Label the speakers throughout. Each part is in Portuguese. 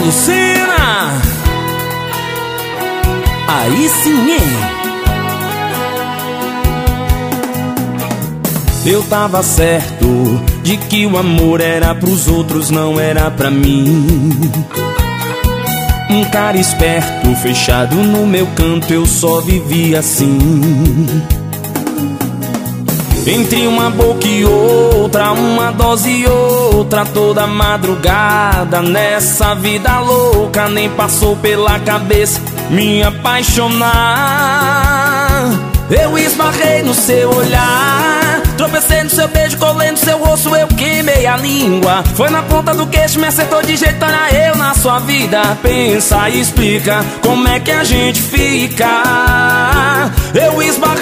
Speaker 1: Lucena Aí sim? Eu tava certo de que o amor era pros outros, não era pra mim. Um cara esperto, fechado no meu canto, eu só vivia assim. Entre uma boca e outra, uma dose e outra, toda madrugada nessa vida louca, nem passou pela cabeça me apaixonar. Eu esbarrei no seu olhar, tropecei no seu beijo, colei no seu rosto, eu queimei a língua. Foi na ponta do queixo, me acertou de jeito, olha eu na sua vida. Pensa e explica como é que a gente fica. Eu esbarrei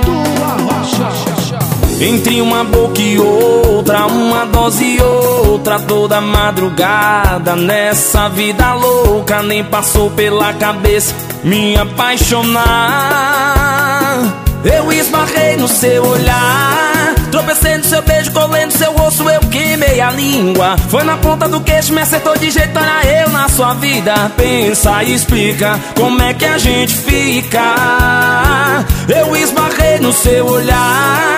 Speaker 1: Entre uma boca e outra, uma dose e outra, toda madrugada nessa vida louca, nem passou pela cabeça me apaixonar. Eu esbarrei no seu olhar, tropecei no seu beijo, colei no seu rosto, eu queimei a língua. Foi na ponta do queixo, me acertou de jeito, olha eu na sua vida. Pensa e explica como é que a gente fica. Eu esbarrei no seu olhar,